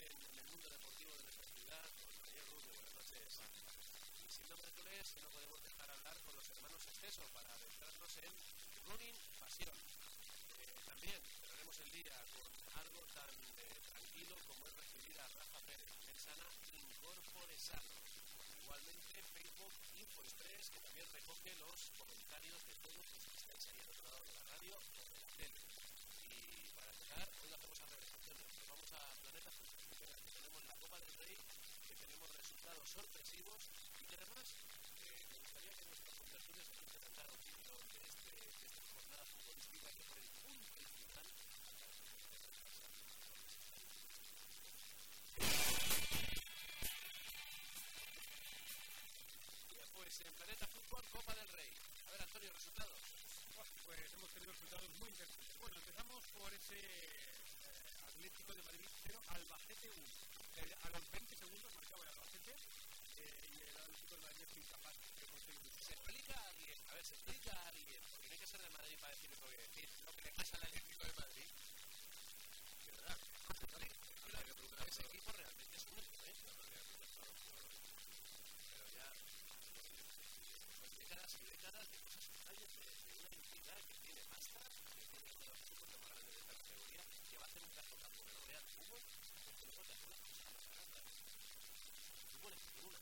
en el mundo deportivo de nuestra ciudad con Daniel Rubio. Buenas noches. Y siendo miércoles, no podemos dejar hablar con los hermanos Exceso para adentrarnos en Running Pasión. Eh, también cerraremos el día con algo tan eh, tranquilo como es recibir a Rafa Pérez, Mensana Incorpore Sano. Igualmente, Facebook Info Express, que también recoge los comentarios de todos los que estáis ahí al otro lado de la radio del Rey, que tenemos resultados sorpresivos y que además eh, me gustaría que nuestras conversaciones se dar opinión de, de esta jornada futbolística que por el punto final Bien, pues en Planeta Fútbol, Copa del Rey. A ver, Antonio, resultados. Pues hemos tenido resultados muy interesantes. Bueno, empezamos por ese eh, Atlético de Madrid 0, Albacete 1 el, a los 20 segundos marcaba el Albacete eh, y el Atlético de Madrid fue incapaz de conseguirlo. Se explica bien, a ver, se explica bien, porque no hay que ser de Madrid para decir lo que decir, lo que le pasa al Atlético de Madrid. De verdad, ese equipo realmente es un una diferencia, pero ya pues son décadas y décadas de cosas detalles de una entidad que tiene pasta, que tiene uno de los equipos más grandes de esta categoría, que va a hacer un caso tan bueno, real, fútbol. buenas, ninguna.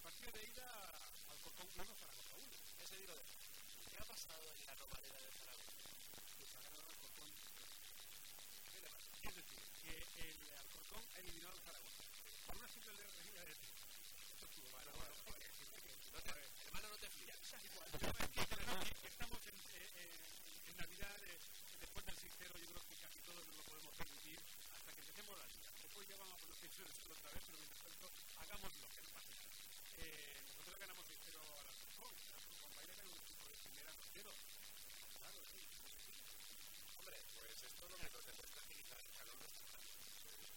El partido de ida, Alcorcón 1 Zaragoza 1. Ese digo de ¿Qué ha pasado en la romareda de Zaragoza? Pues ha ganado Alcorcón. ¿Qué le pasa? Es decir, que el Alcorcón ha eliminado al Zaragoza. Por una simple regla de Esto estuvo mal. Bueno, te, hermano, no te fías. igual. Estamos en, eh, eh, en Navidad, eh, después del 6-0, yo creo que casi todos nos lo podemos permitir hasta que empecemos la liga. Después ya vamos a poner tensiones otra vez, pero mientras tanto, hagamos lo que nos pasa. Nosotros ganamos 6-0 a la. La a ir a ganar un equipo de primera 2-0. Claro, sí. Hombre, pues esto lo que nos que quizá el calor mal.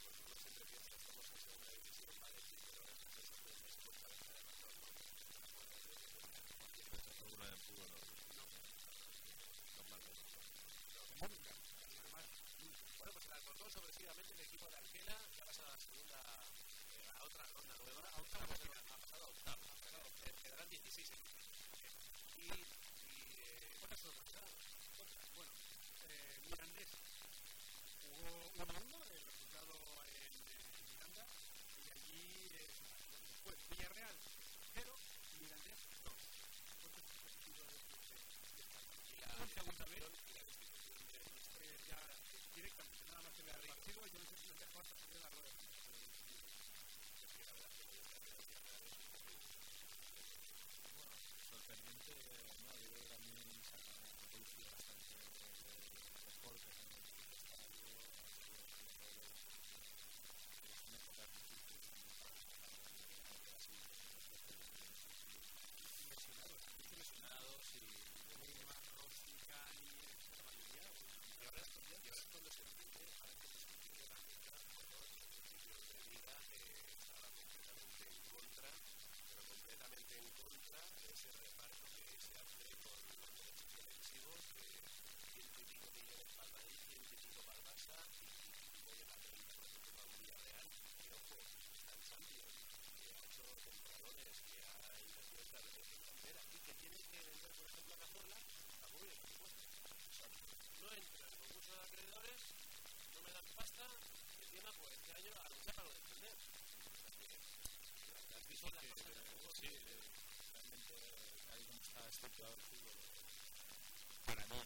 Pues uno siempre piensa, estamos en segunda división, vale, sí, de de razón, ¿no? Bueno, pues el equipo de que a la segunda, eh, a otra ronda nueva, a perdón, ha pasado a octava, ha pasado, eh, quedarán 16 equipos. Y, otra sorpresa. Otra. Bueno, eh, Mirandés jugó 1-1, el resultado en, Miranda, y allí después Villarreal 0, Mirandés 2. Otro partido de, la segunda vez, destitución y la destitución de nuestro eh, ya directamente, nada más en el partido, yo no sé si lo dejó hasta salir de la rueda. sorprendente, no, yo creo que también se ha producido bastante recortes en el estadio, en épocas difíciles Lesionados, muchos lesionados, y Neymar, Rossi, Cani, la mayoría, Y ahora, y ahora es cuando se entiende, ahora que se entiende la mitad, ¿no? Los principios de liga eh, estaba completamente en contra, pero completamente en contra de ese reparto que se hace con los derechos televisivos de ciento y pico millones para Madrid, y para el Barça y no llega a 30 por ejemplo Villarreal, que ojo, está en Champions, que ha hecho compradores, que ha invertido esta vez en cantera y que tiene que vender, por ejemplo, a Cazorla a cubrir el presupuesto. No entra en el concurso de acreedores, no me dan pasta, y encima, pues este año a luchar para lo defender. Eh, tal y como está estructurado el fútbol, para mí,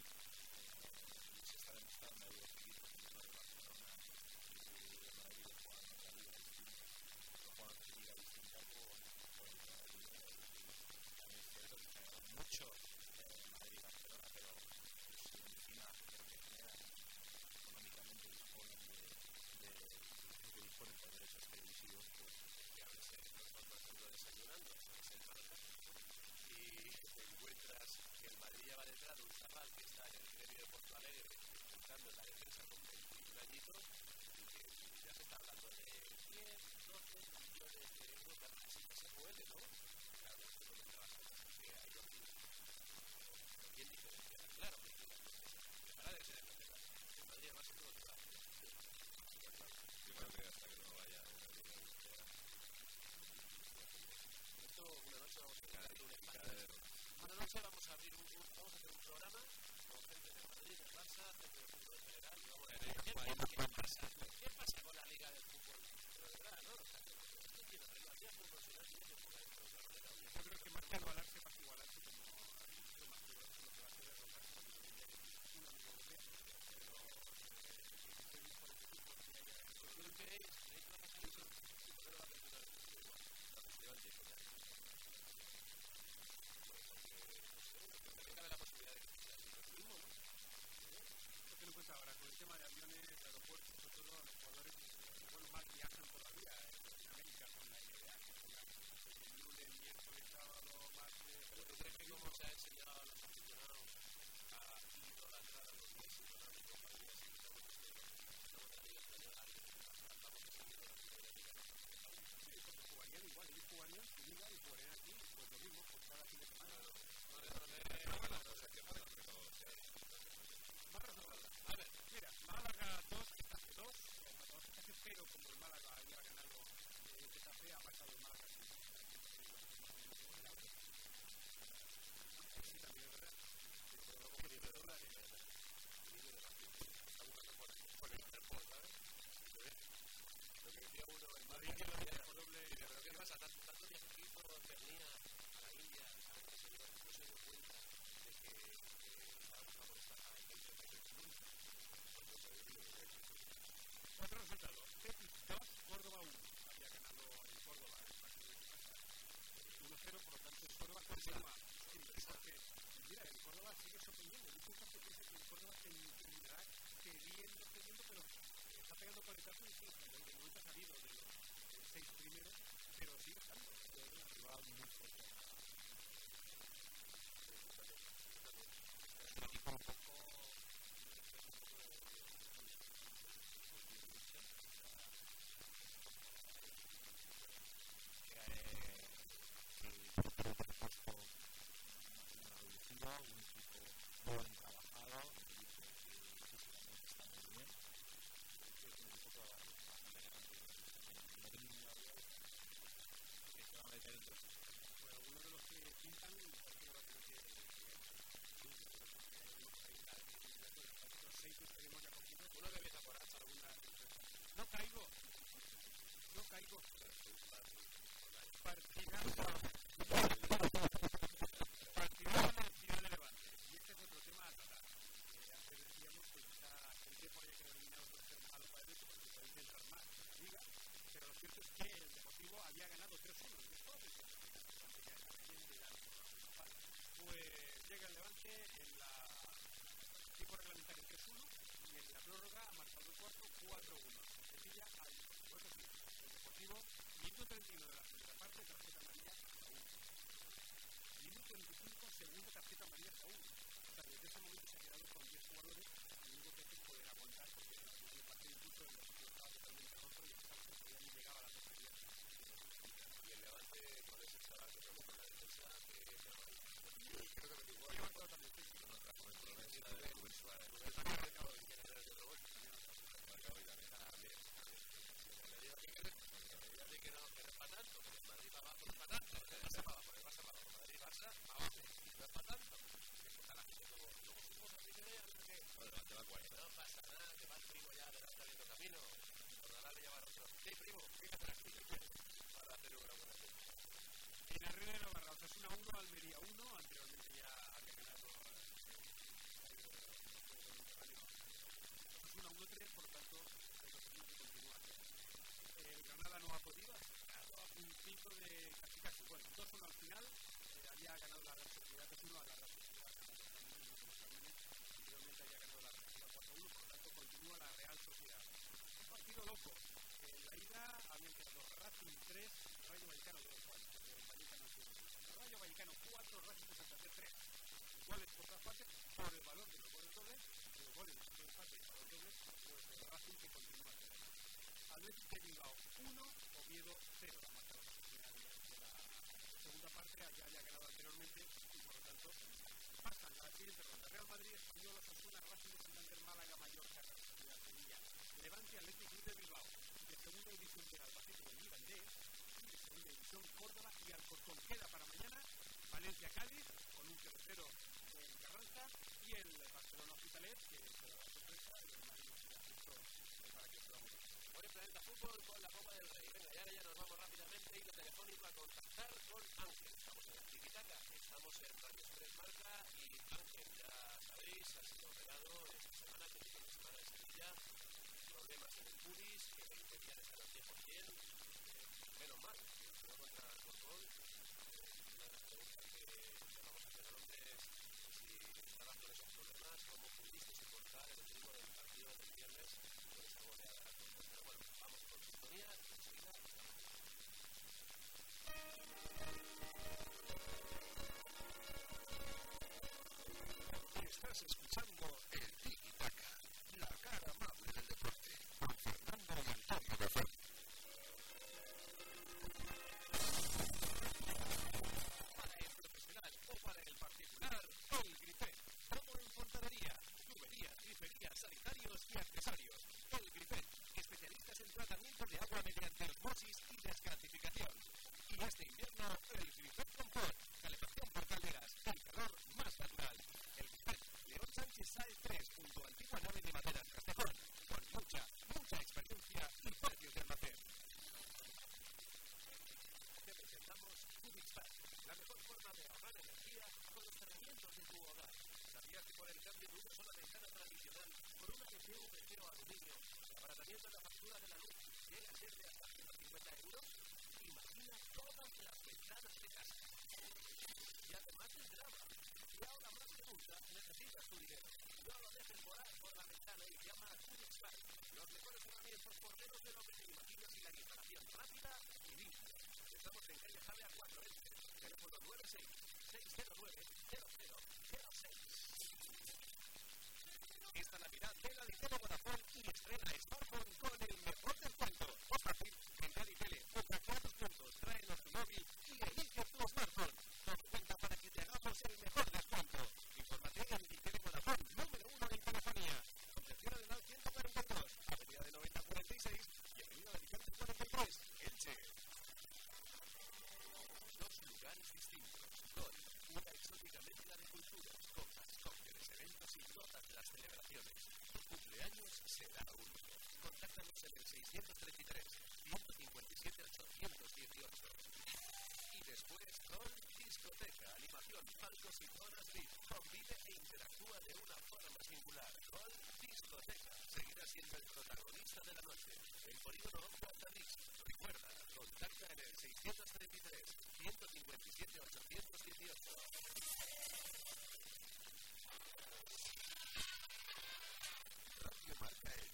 Villarreal ya había ganado anteriormente y por lo tanto pasan las siguientes rondas. Real Madrid, Español, Osasuna, Racing de Santander, Málaga, Mallorca, Real Sevilla, Levante, Atlético Club de Bilbao, de Segunda División de Albacete del Mirandés, de Segunda División Córdoba y Alcorcón. Queda para mañana Valencia, Cádiz, con un 0 en Carranza y el Barcelona Hospitalet, que será la sorpresa y el Madrid para que podamos. Por el planeta fútbol con la con con Ángel. Estamos en la Chiquitaca, estamos en Radio 3 Marca y Ángel, ya sabéis, ha sido operado esta semana, que es una semana en Sevilla, problemas en el pubis, que impedían estar al 100%, menos mal, no contra el control. Estás escuchando el PVC acero aluminio, abaratamiento en la factura de la luz, llega a ser de hasta 150 euros, imagina todas las ventanas de casa. Y además es drama. Y ahora más que nunca necesitas tu dinero. No lo dejes volar por la ventana y llama a Curixpay. Los mejores herramientas porteros de lo que te imaginas y la instalación rápida y limpia. Estamos en calle Jalea 4, ¿eh? Este, teléfono 96 609 Esta Navidad, Vela de Vodafone y estrena Rol, discoteca, animación, palcos y zonas VIP. Convive e interactúa de una forma singular. Rol, discoteca. Seguirá siendo el protagonista de la noche. El polígono 11 Recuerda, contacta en el 633 157 818. Radio Marca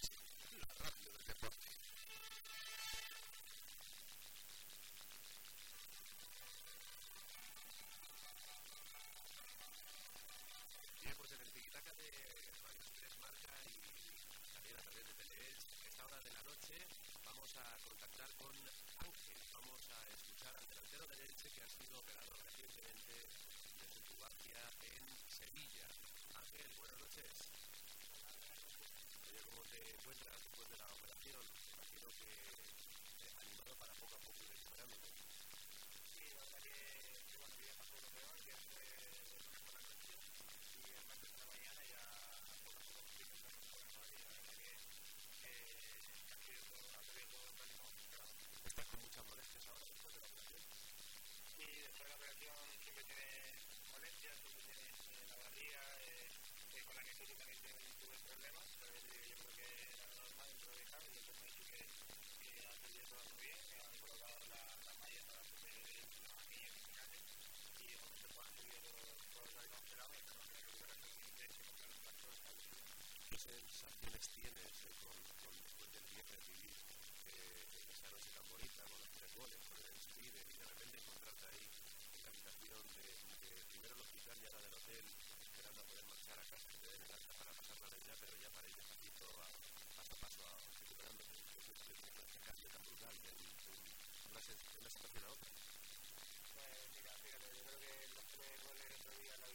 de, de primero el hospital y ahora del hotel, esperando a poder marchar a casa, que te el para pasar la realidad, pero ya para ir despacito a, paso a paso a recuperándose. Es cambio tan brutal de, una, situación a otra. Pues mira, fíjate, yo creo que los tres goles otro día la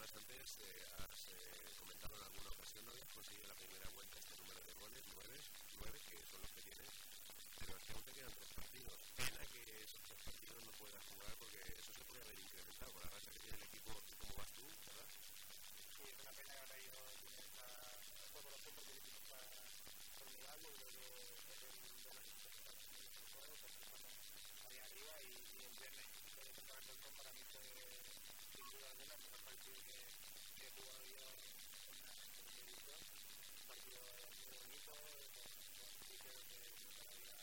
además antes eh, has eh, comentado en alguna ocasión, ¿no? Has conseguido la primera vuelta este número de goles, nueve, que son los que tienes, pero es que aún te quedan tres partidos. Pena que esos tres partidos no puedas jugar porque eso se puede haber incrementado con la base que tiene el equipo, como vas tú, ¿verdad? Sí, es una pena que ahora yo tiene esta los formidable, de arriba y partido muy bonito, con que había la.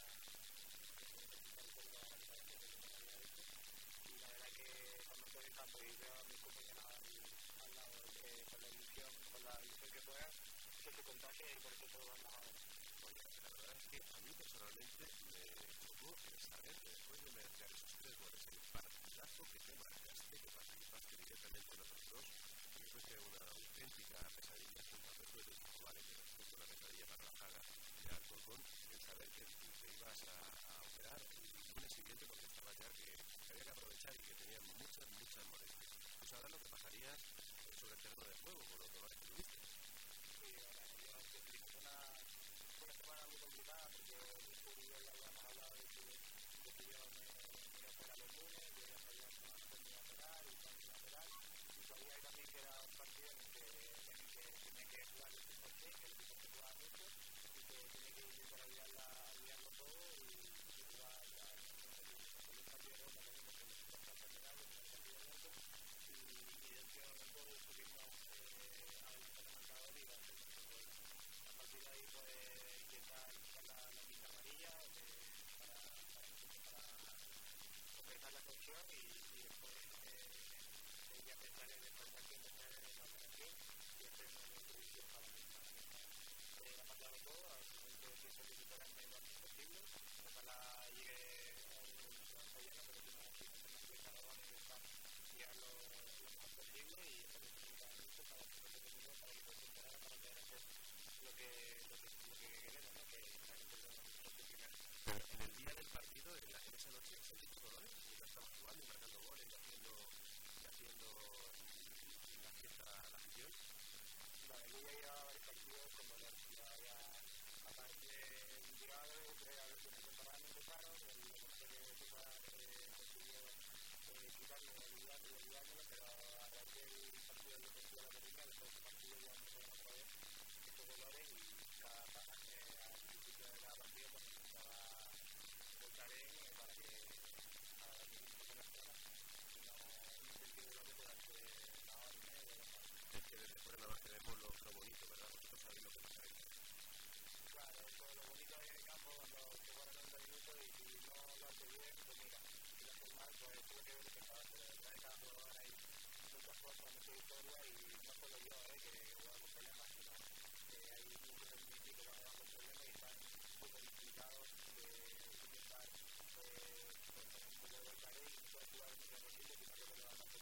Y la verdad que cuando estoy en campo y veo a mis compañeros al, lado con la ilusión, con la que se y por eso todo la verdad es que a mí personalmente me el saber que después de meter esos directamente en los dos, que fuese una auténtica pesadilla junto a Pedro de Vale, que fue una pesadilla para la Jaga de Alcorcón, el saber que te ibas a, a operar el lunes siguiente porque estaba ya que había que aprovechar y que tenía muchas, muchas molestias. Tú sabrás lo que pasaría sobre el terreno de juego con dolores que tuviste. Y que ir todo y, ya el partido de Roma, y, el y. A partir de ahí, pues, intentar la, la amarilla para, completar la cohesión y, después eh, ya pensar en el contacto, pensar en la operación y hacer una introducción para mí. Lo posible. Ojalá llegue y lo, lo y es lo lo lo lo lo es en el día del partido, en, la, en esa noche, sentiste dolores, mientras estabas jugando y marcando goles y haciendo, y haciendo la fiesta a la yo ya iba a varios partidos con dolor. Ya aparte, llegado, tres a ver si me comparaban en paro, el defensor de FIFA eh, consiguió eh, quitarme y olvidármelo, pero a raíz del partido del defensor de la América, del partido ya empezaron otra vez estos dolores y cada eh, al principio de cada partido pues necesitaba voltar en eh, para que para dormir un poco las zonas y no, no sentir dolores durante una hora y media, dos horas. Es que desde fuera nada más que vemos lo, lo bonito, ¿verdad? Vosotros sabéis lo que pasa ahí. Claro, es lo bonito de el campo cuando te juegan 90 minutos y si no lo haces bien, pues mira, si lo haces mal, pues tuvo que ver que pasa, pero detrás de cada jugador hay muchas cosas, mucha historia y no solo yo, eh, que juego con problemas, sino que hay muchos equipo que juegan con problemas y están súper implicados de intentar pues, pues, un poco de volcare y poder jugar lo mejor posible, sino que lo van a hacer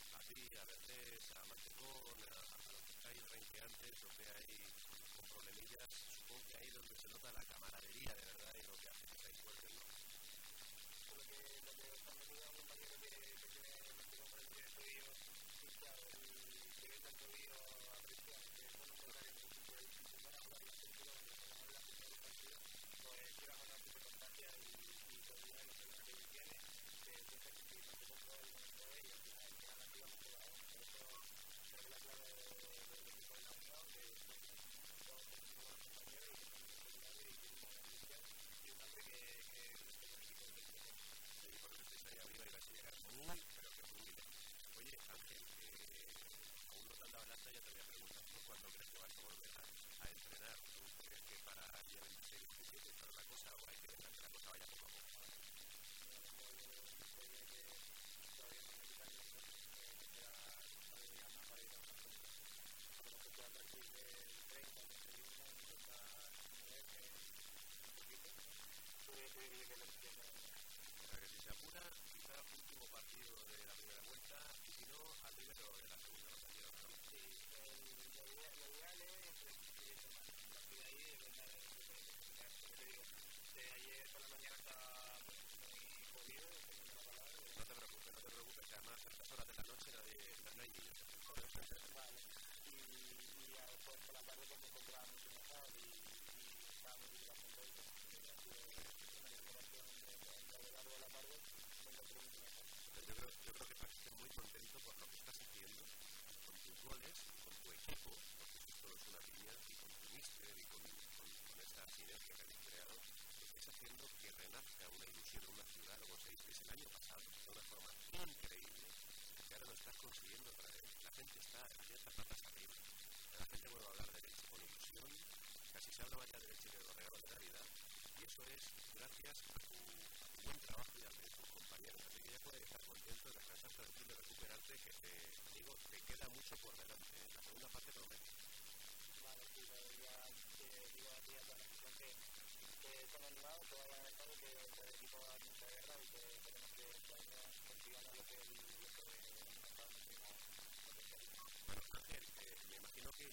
a ti, a Mantecón, a, a los que estáis renqueantes, os ve ahí con problemillas, supongo que ahí donde se nota la camaradería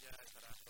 guys, but I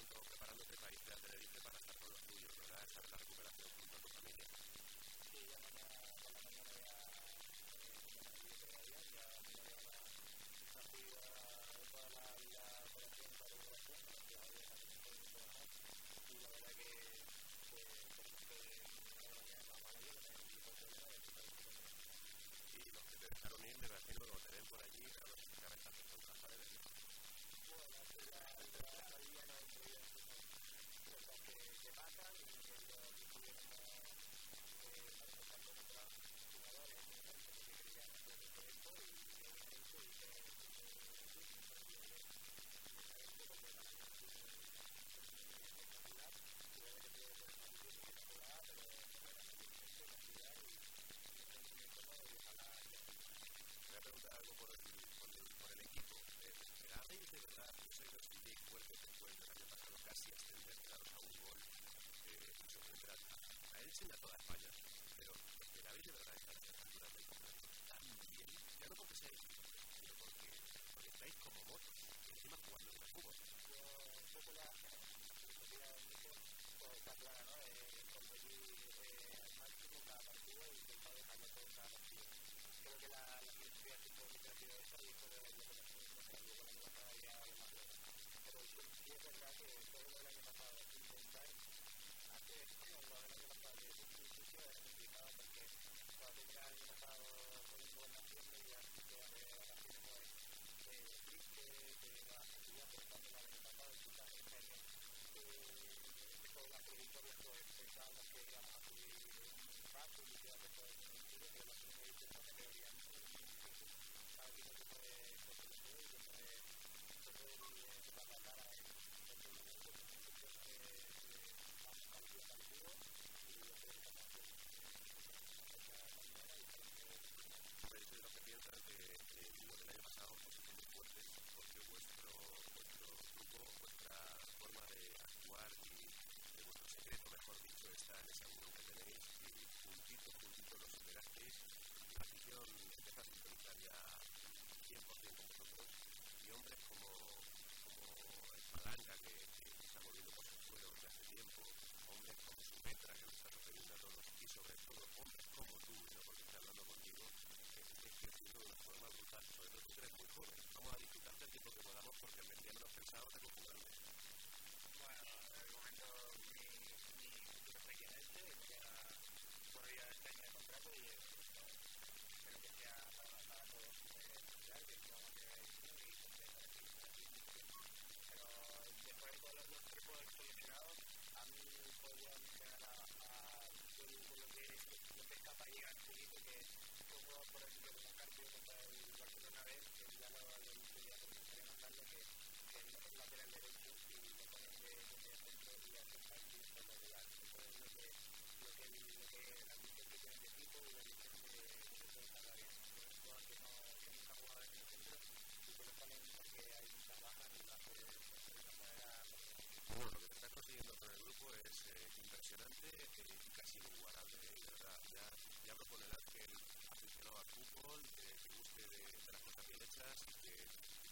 Que,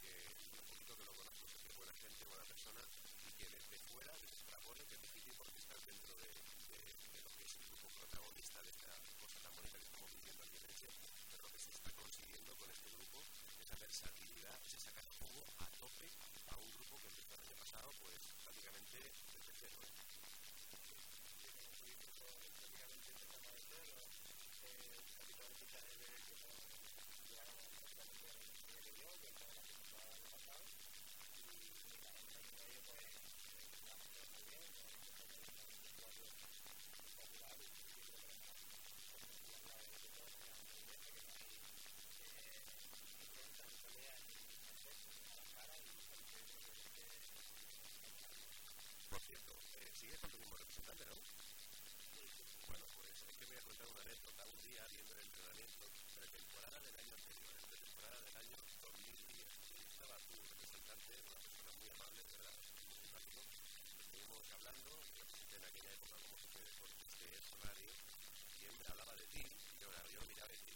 que lo poquito que lo conozco es que buena gente, buena persona, y que desde fuera desextrapone que es difícil porque estás dentro de, de, de lo que es el grupo protagonista de esta cosa tan bonita que estamos viviendo aquí en Elche, pero lo que se está consiguiendo con este grupo, esa versatilidad, ese sacar jugo a tope a un grupo que empezó el año pasado, pues prácticamente desde cero. prácticamente sigue siendo el mismo representante, ¿no? Bueno, pues es que voy a contar una anécdota. Un día, viendo el entrenamiento, pretemporada del año anterior, pretemporada del año 2010, estaba tu representante, una persona muy amable, de verdad, muy amigo. Estuvimos hablando, pues, en aquella época como jefe de deportes de radio, y él me hablaba de ti, y yo, yo miraba y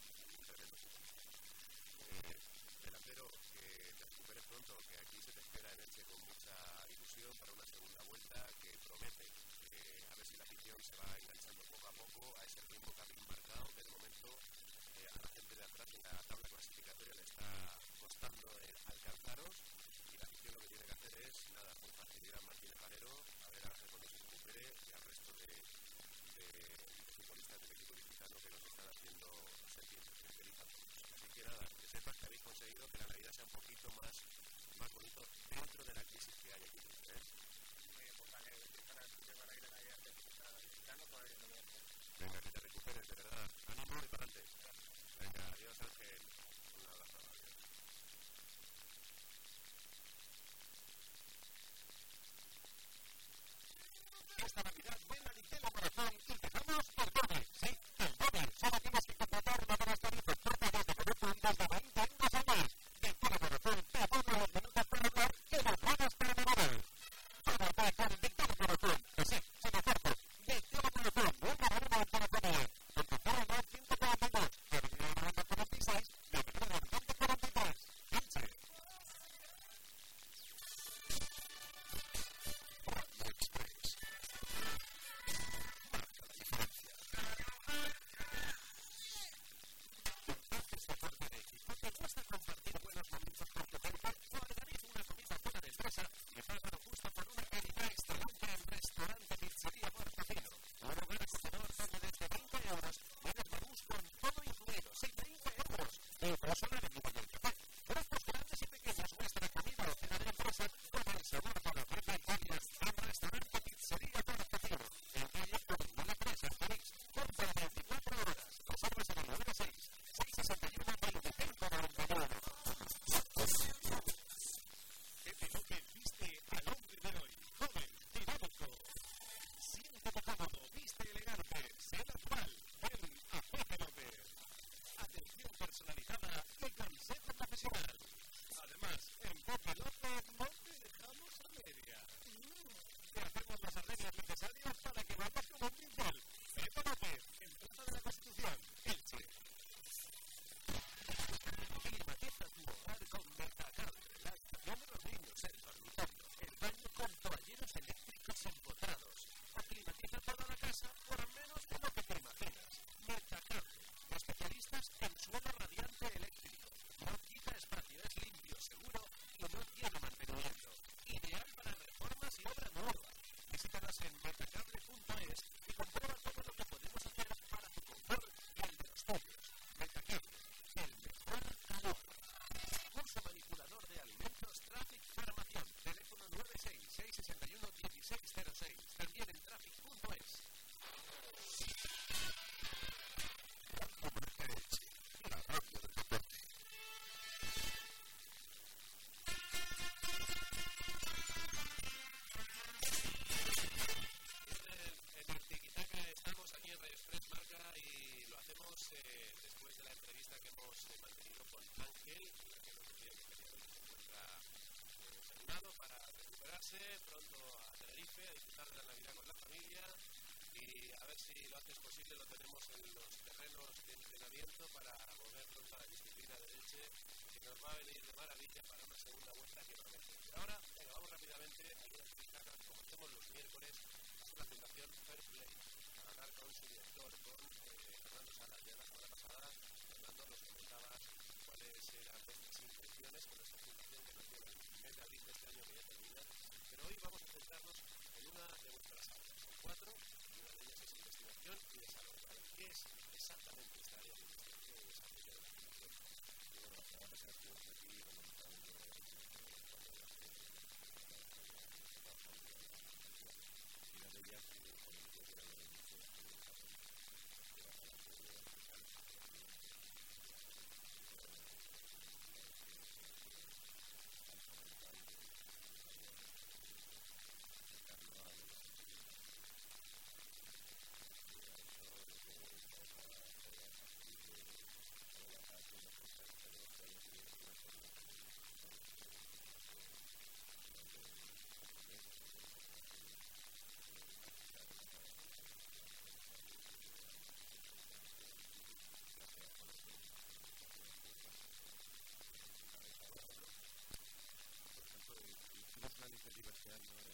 pronto, que aquí se te espera en Elche con mucha ilusión para una segunda vuelta que promete. Eh, a ver si la afición se va enganchando poco a poco a ese ritmo que habéis marcado, que de momento eh, a la gente de atrás en la tabla clasificatoria le está costando eh, alcanzaros y la afición lo que tiene que hacer es, nada, con facilidad Martínez Valero, a ver a cuando se recupere y al resto de, de, de futbolistas del equipo disputado que nos están haciendo sentir que sepas que habéis conseguido que la Navidad sea un poquito más, más bonito dentro de la crisis que hay aquí. ¿eh? Venga, que te recuperes, de verdad. Ah, Ánimo y para adelante. Venga, adiós Ángel. Un abrazo. Adiós. Esta Navidad had a big es exactamente esta área de desarrollo de la. Bueno, Amen.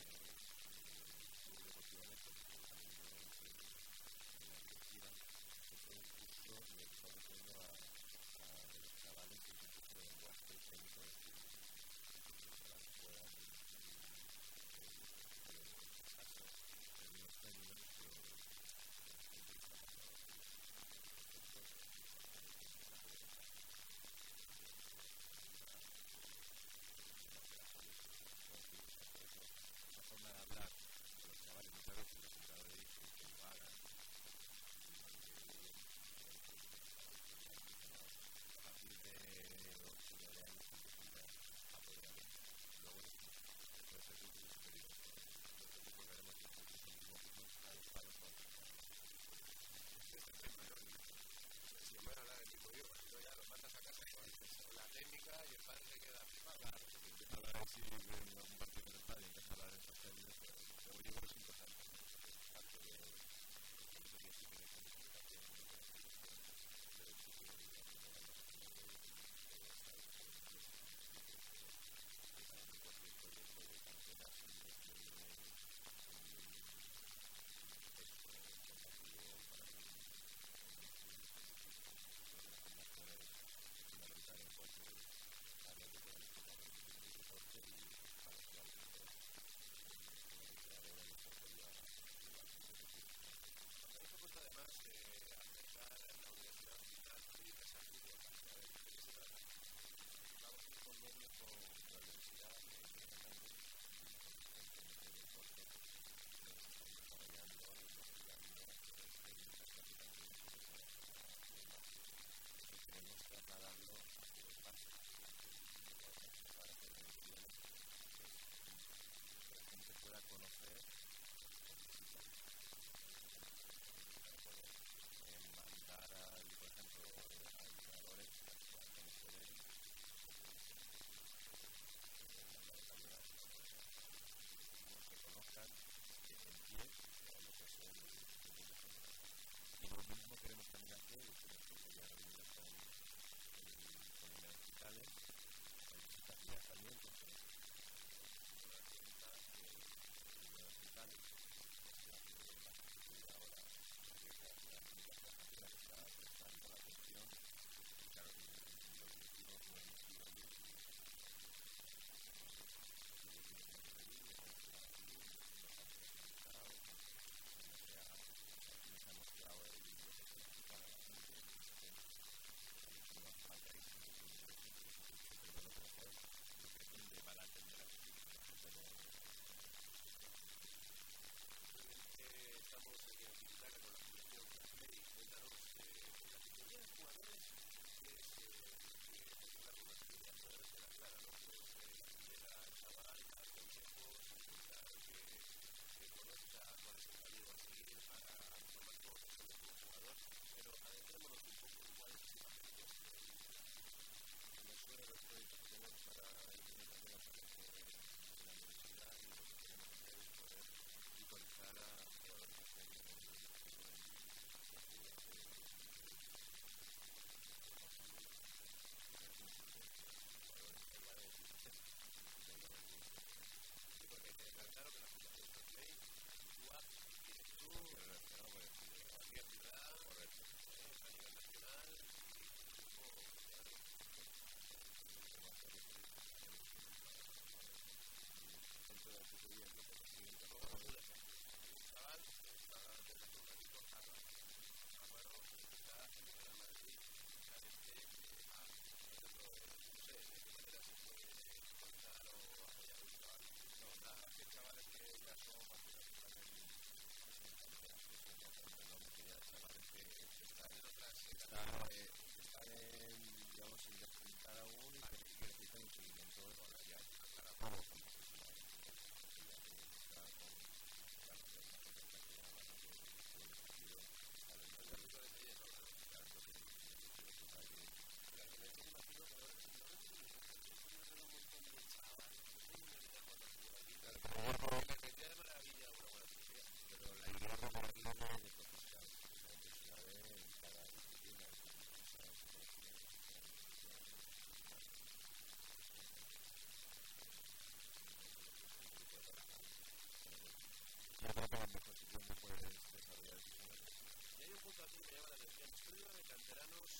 punto aquí me llama la atención. Estudio de canteranos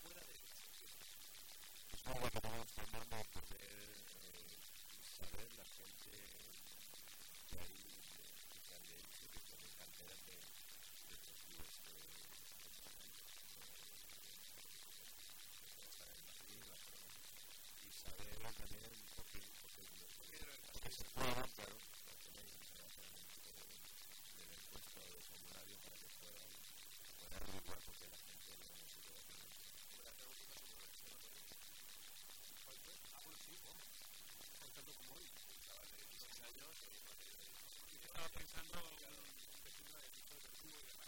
fuera de Es algo que tenemos que poder saber la gente que hay que sale que tiene canteras de estos clubes que en la y saber también por qué se juegan, claro. como hoy, eh, estaba pensando en un vecino de tipo de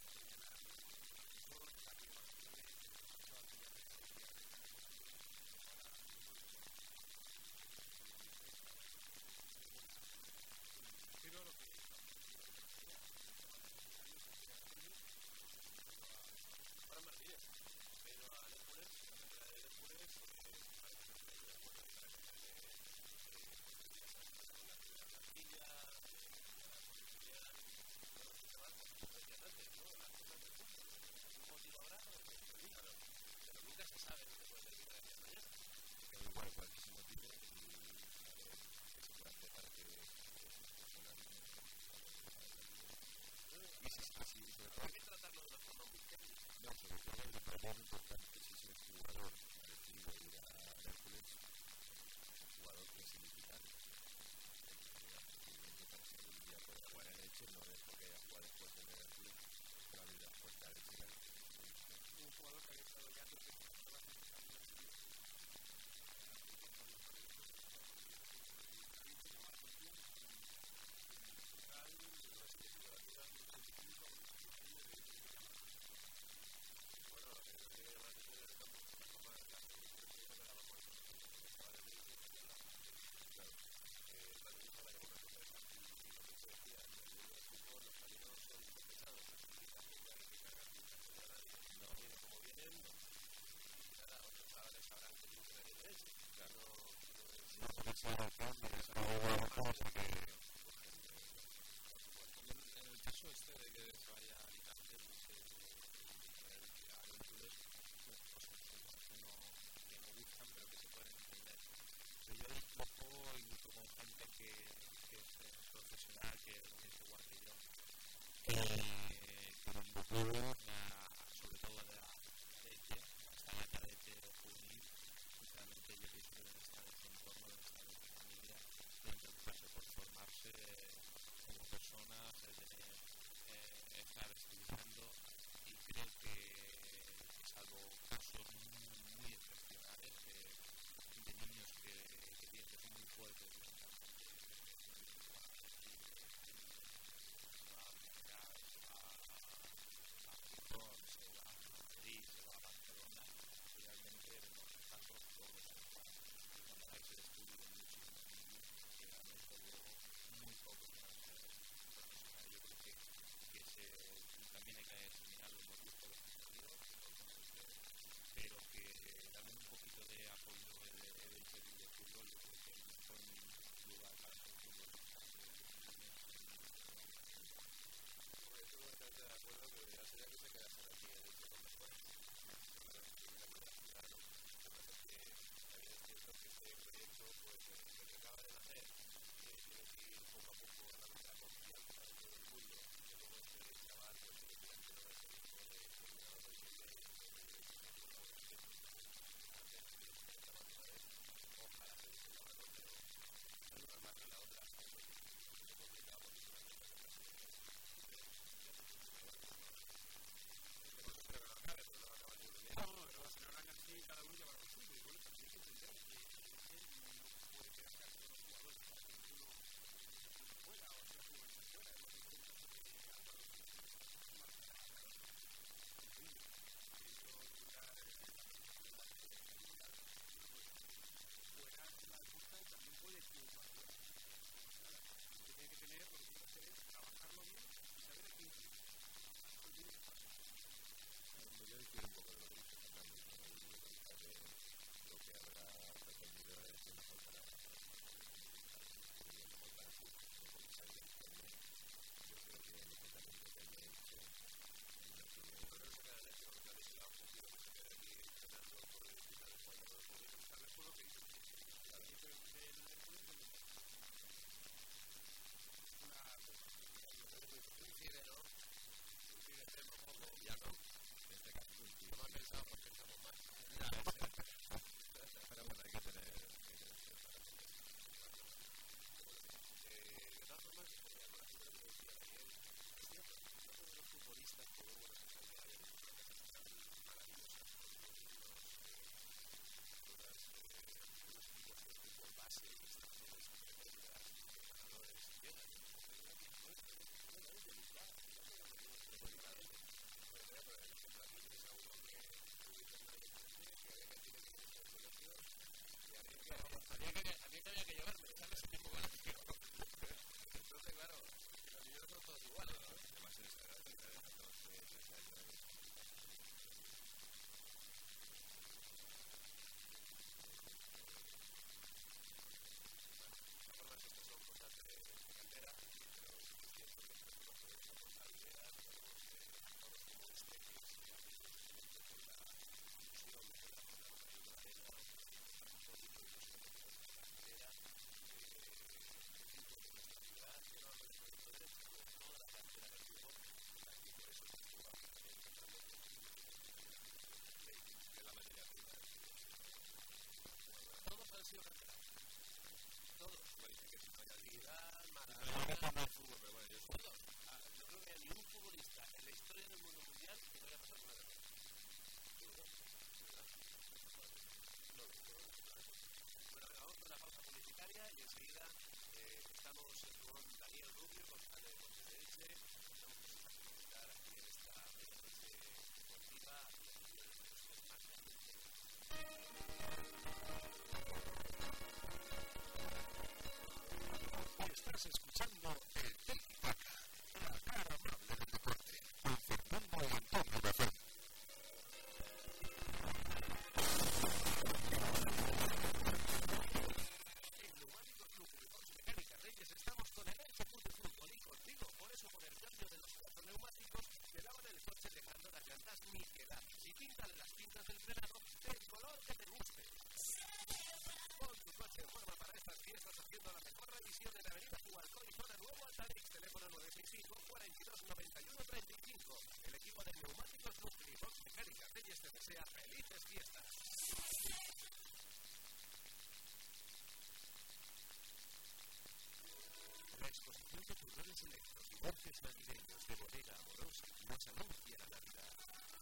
especiales navideños de Bodega Amorosa nos anuncia la Navidad,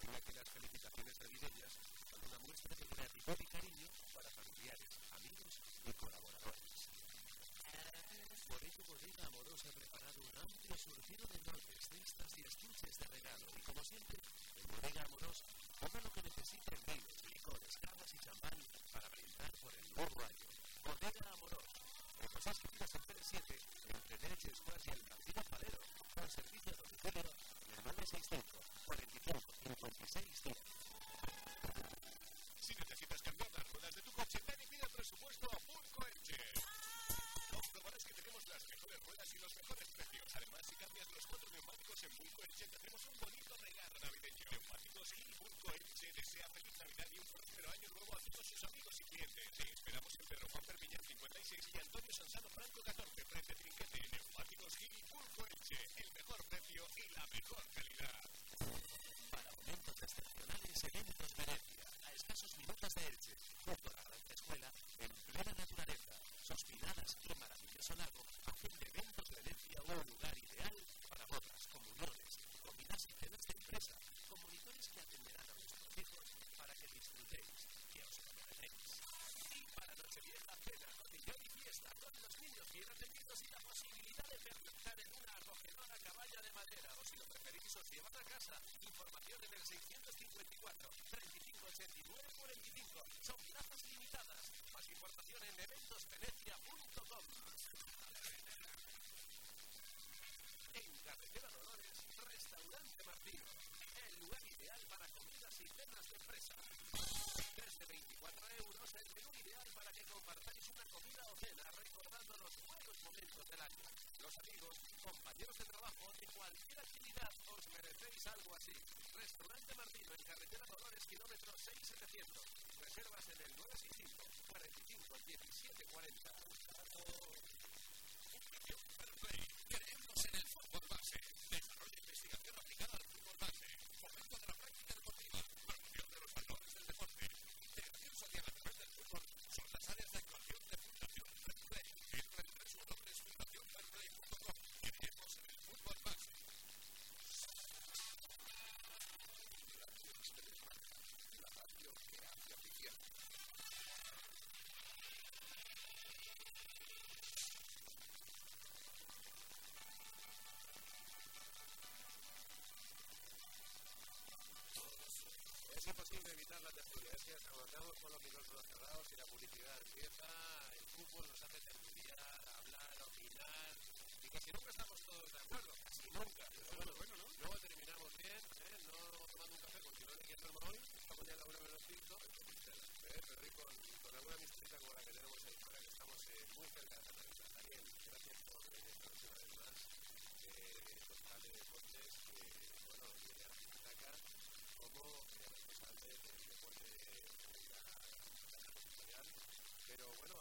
en la que las felicitaciones navideñas son una muestra de gratitud y cariño para familiares, amigos y colaboradores. Por ello, Bodega Amorosa ha preparado un amplio surtido de noches, cestas y estuches de regalo. Y como siempre, en Bodega Amorosa, todo lo que necesiten vinos, licores, cavas y champán para brindar por el nuevo año. Bodega Amorosa. En los en Pérez 7, entre Derecho Square y el Con servicio en el 965 45 56 5. Si necesitas cambiar las ruedas de tu coche, ven y pide presupuesto a Pulco Elche. Comprobarás que tenemos las mejores ruedas y los mejores precios. Además, si cambias los cuatro neumáticos en Pulco Elche, te hacemos un bonito regalo navideño. Neumáticos Gil Pulco Elche desea feliz Navidad y un próspero año nuevo a todos sus amigos y clientes. Te esperamos en Pedro Juan Perpiñán 56 y Antonio Sansano Franco 14, frente Trinquete. Neumáticos Gil Pulco Elche, el mejor precio y la mejor calidad. Para momentos excepcionales, Eventos Venecia, a escasos minutos de Elche, junto a la gran escuela, en plena naturaleza, sus piladas y maravilloso lago hacen de Eventos Venecia un lugar ideal para bodas, comuniones, comidas y cenas de empresa, con monitores que atenderán a vuestros hijos para que disfrutéis, que os lo merecéis. Y para Nochevieja, cena, cotillón y fiesta, con los niños bien atendidos y la posibilidad de pernoctar en una acogedora caballa de madera, o si lo preferís, os llevan a casa. Información en el 654 35 89 45. Son plazas limitadas. Más información en eventosvenecia.com. En Carretera Dolores, Restaurante Martino. El lugar ideal para comidas y cenas de empresa. Desde 24 euros, el menú ideal para que compartáis una comida o cena recordando los buenos momentos del año. Los amigos, compañeros de trabajo, de cualquier actividad, os merecéis algo así. Restaurante Martino en Carretera Dolores, kilómetro 6700. Reservas en el 965 45 Es imposible evitar la tertulia, es que acabamos con los micrófonos cerrados y la publicidad empieza, el fútbol nos hace tertuliar, hablar, opinar, y casi nunca estamos todos de acuerdo, casi nunca. Pero bueno, bueno, ¿no? Luego terminamos bien, ¿eh? no tomando un café, porque si no le tomar hoy, estamos ya a la una menos cinco, ¿eh? pero hoy con, con alguna amistad como la que tenemos ahí fuera, que estamos eh, muy cerca de la Navidad. Daniel, gracias por venir esta noche una vez más, eh, total de deportes, que, bueno, viene a Pitaca, como eh, responsable del deporte de la empresarial, pero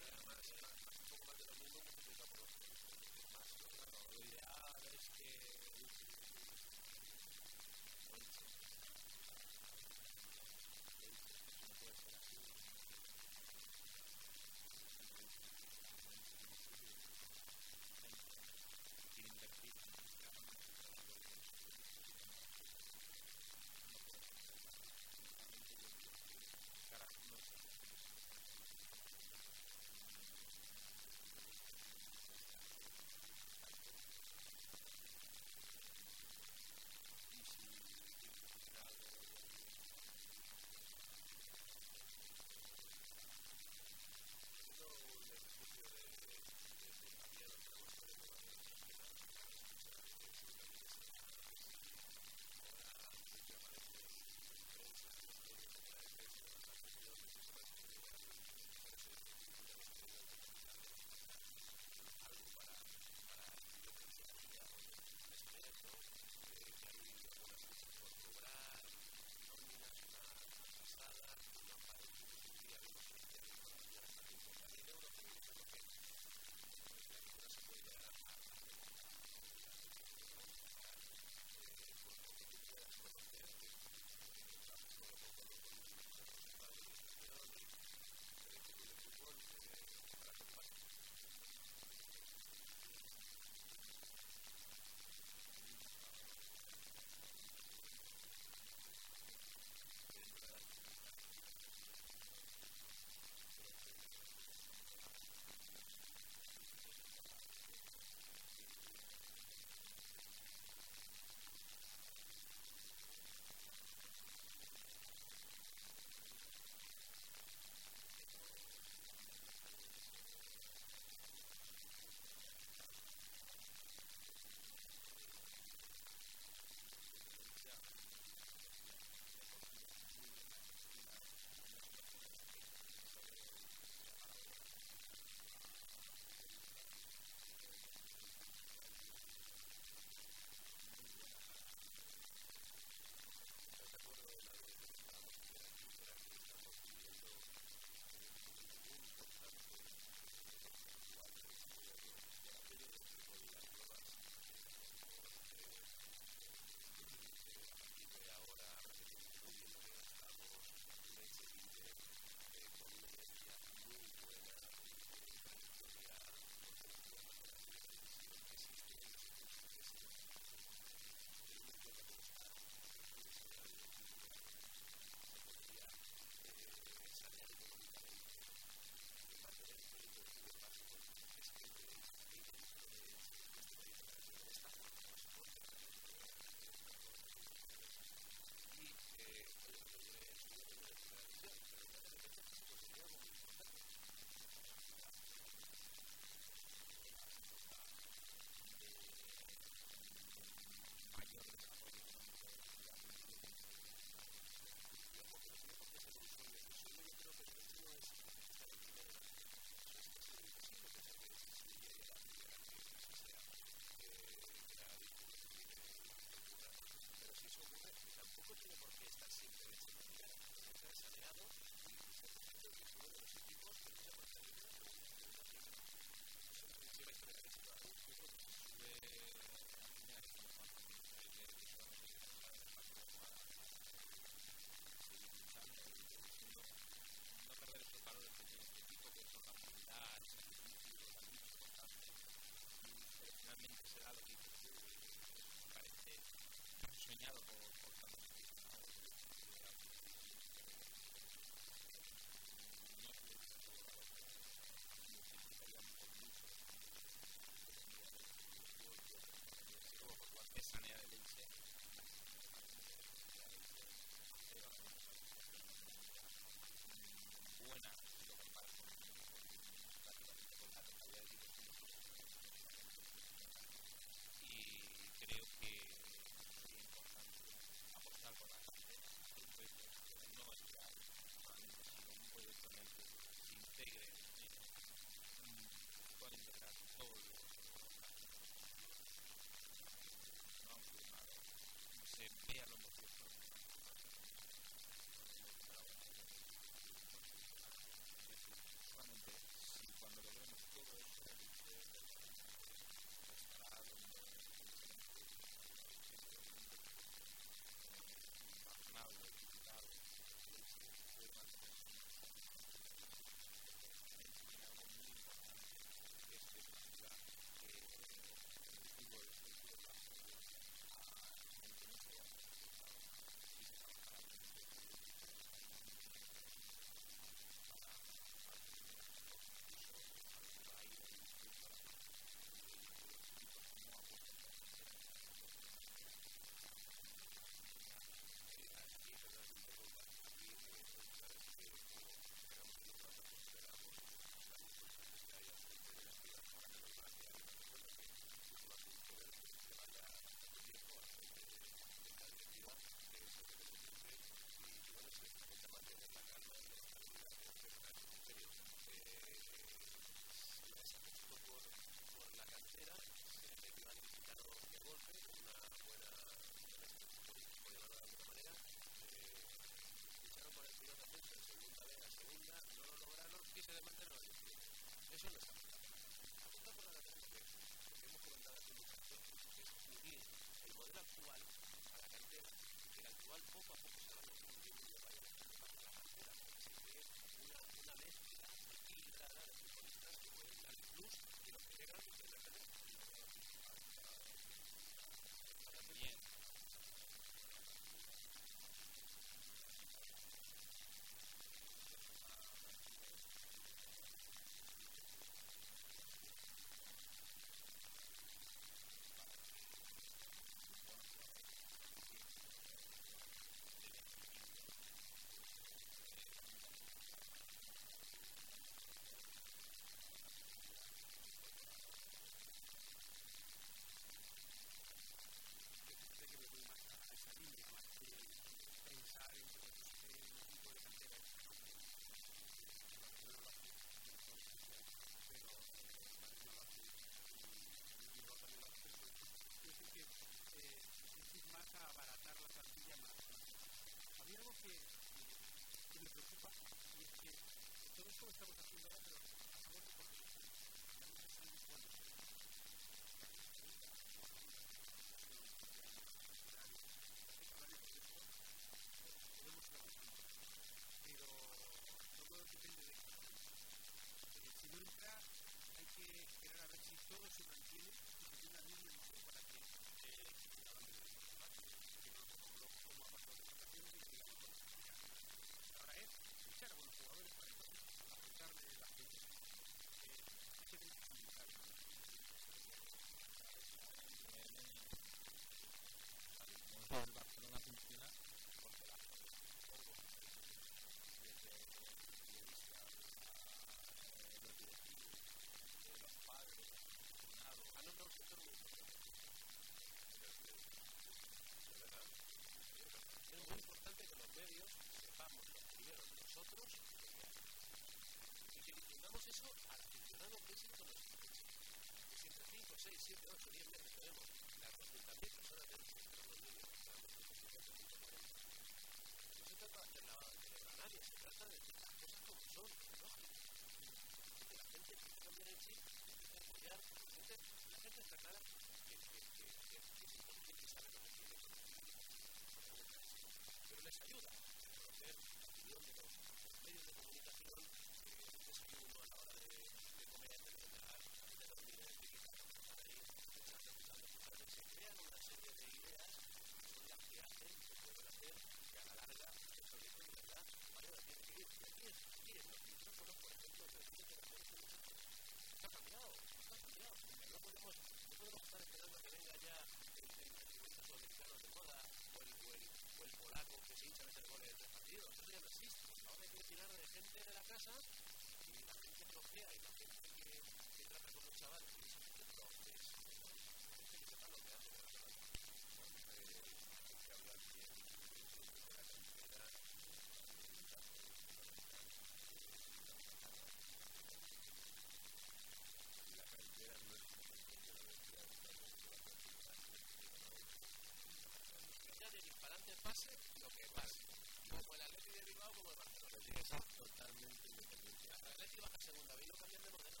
segunda vez lo cambian de modelo.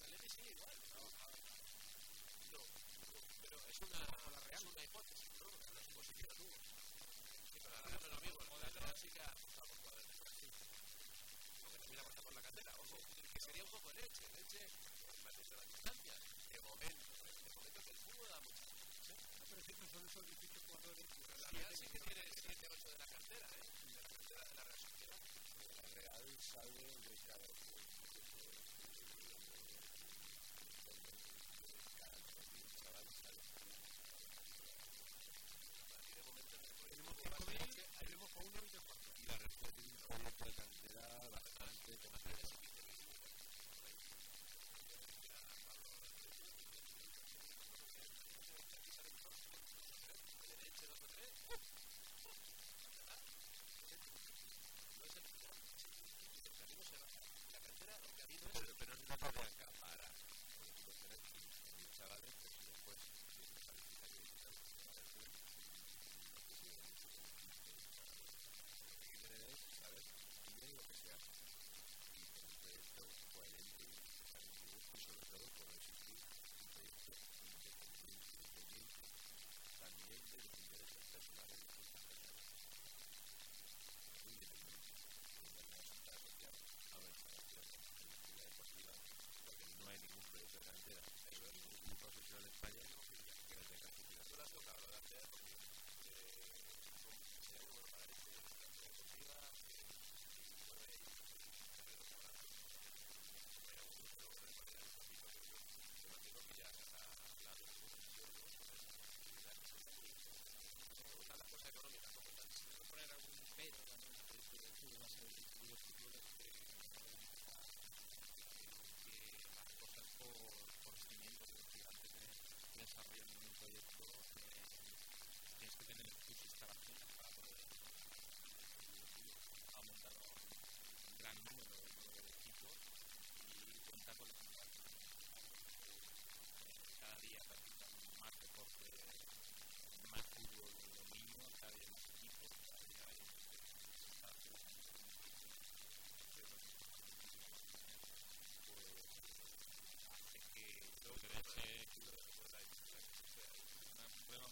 La ley sigue igual. No, no, pero es una, es una hipótesis, ¿no? Una suposición. Sí, pero ahora lo mismo, el modelo de la siga, vamos, por el Porque también la por la candela, ojo, que sería un poco leche, leche, pues, más de las distancias, de momento, de momento que el fútbol da mucho. No, pero siempre son esos 18 jugadores. La Real sí que tiene 7 8 de la cartera, ¿eh? De la cartera de la Real Sociedad real sale de cada Y la respuesta de un proyecto de cantidad bastante complejo.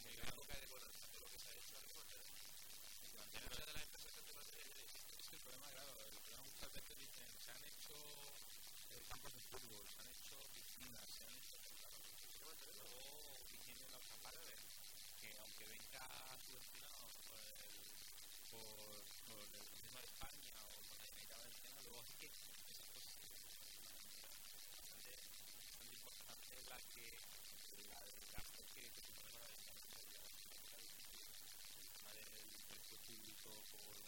de de se hecho de han de se han hecho campos de fútbol, se han hecho piscinas, se han hecho... Claro, pero luego diciendo que aunque venga subvencionado por go forward.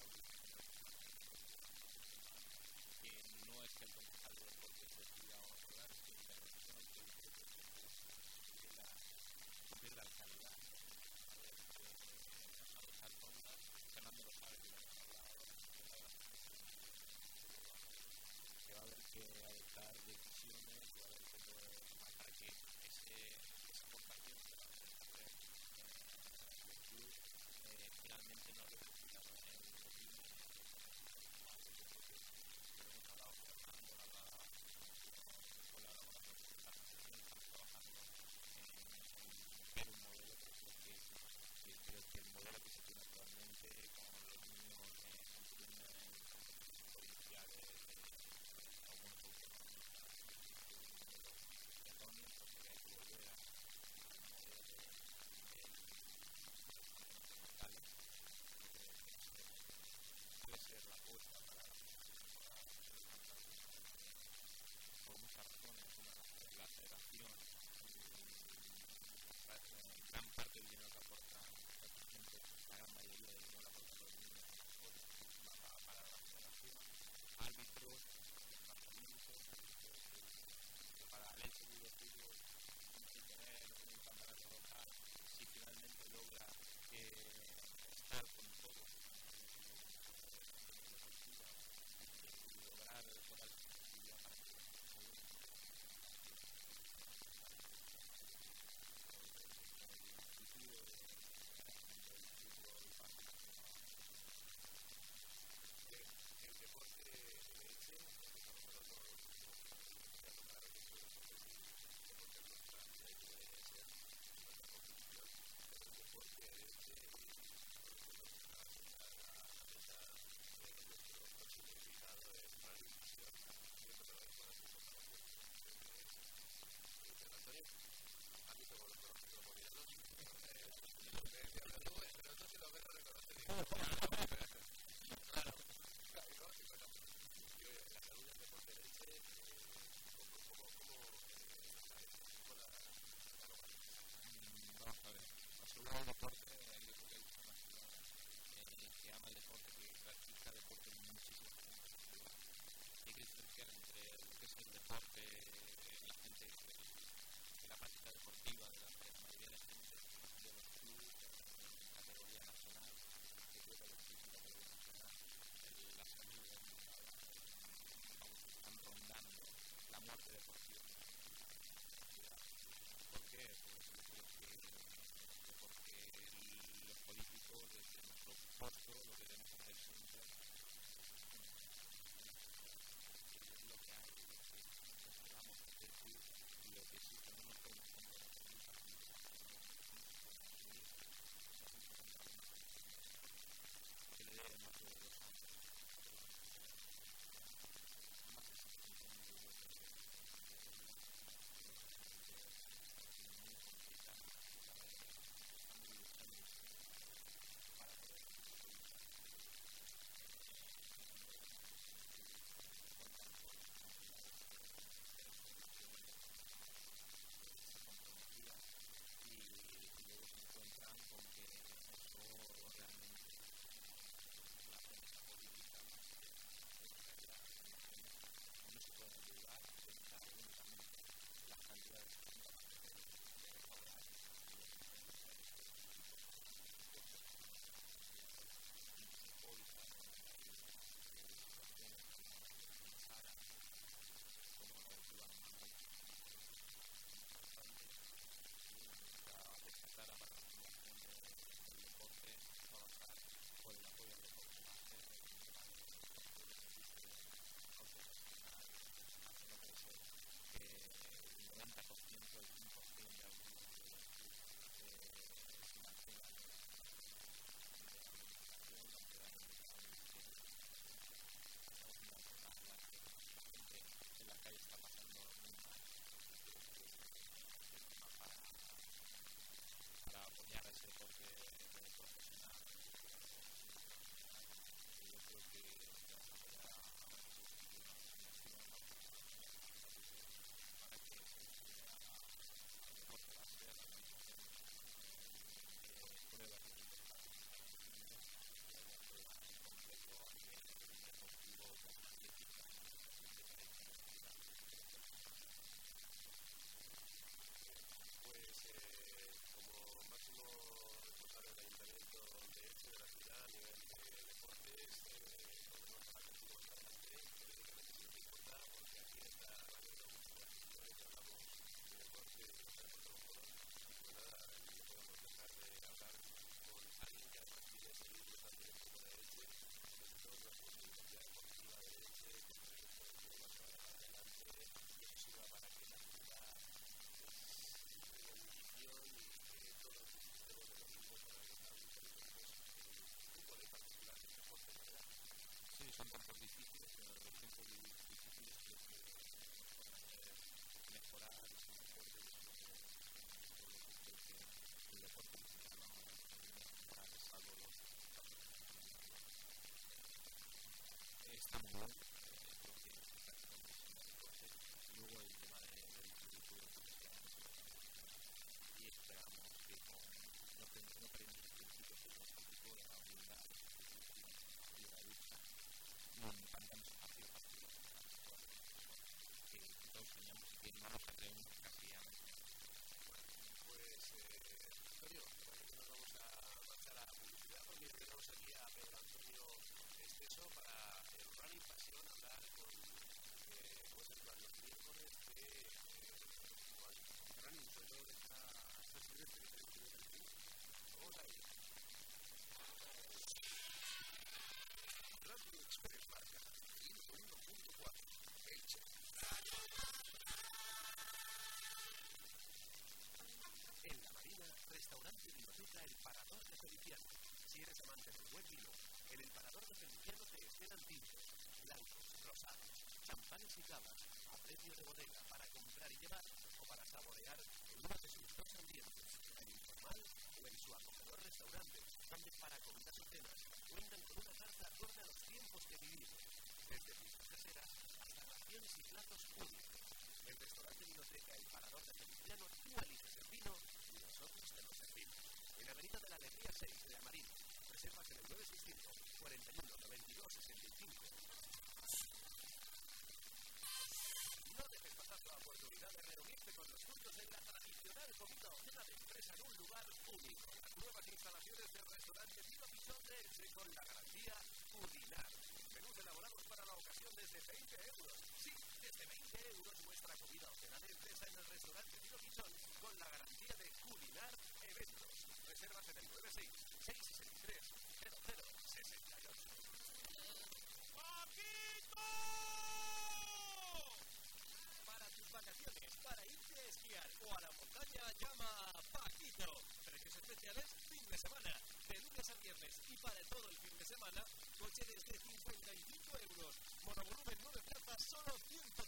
cosas difíciles. restaurantes, donde para comenzar su cena cuentan con una carta acorde a los tiempos que vivimos, desde pistas caseras hasta raciones y platos únicos. El restaurante Vinoteca El Parador de Feliciano, tú eliges el vino y nosotros te lo servimos. En Avenida de la Alegría 6 de Amarillo, reservas en el 965 41 92 65. No dejes pasar la oportunidad de reunirte con los tuyos en la tradicional comida o cena de empresa en un lugar único instalaciones del restaurante Viva Pichote con la garantía Culinar. Menús elaborados para la ocasión desde 20 euros. Sí, desde 20 euros nuestra comida opcional empresa en el restaurante Viva Pichón con la garantía de Culinar Eventos. Reservas en el 96 663 0068. ¡Papito! Para tus vacaciones, para irte a esquiar o a la montaña, llama a Paquito. Precios especiales semana, de lunes a viernes y para todo el fin de semana, coche desde 55 euros, monovolumen 9 plazas, solo 100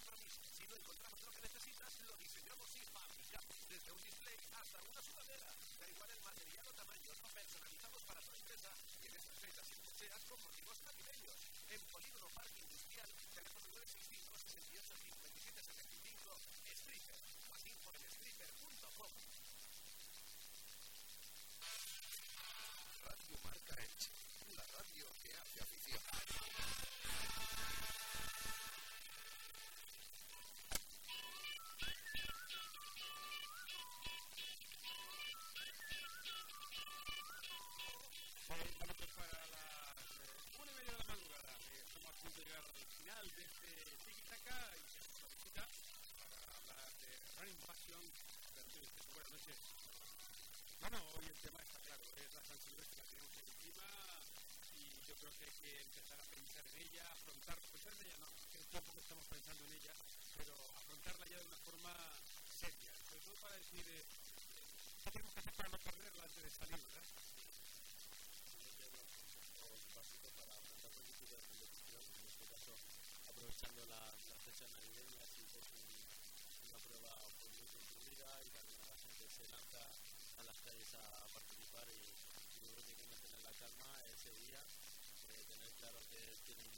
compromiso. Si no encontramos lo que necesitas, lo diseñamos sin fábrica. Desde un display hasta una sudadera. Da igual el material o tamaño, personalizamos para tu empresa y en estas fechas con motivos navideños. En Polígono Parque Industrial tenemos 965 68 57 75 Stripper. Más info en stripper.com. ese día, eh, tener claro que tienen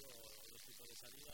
para, para poder salir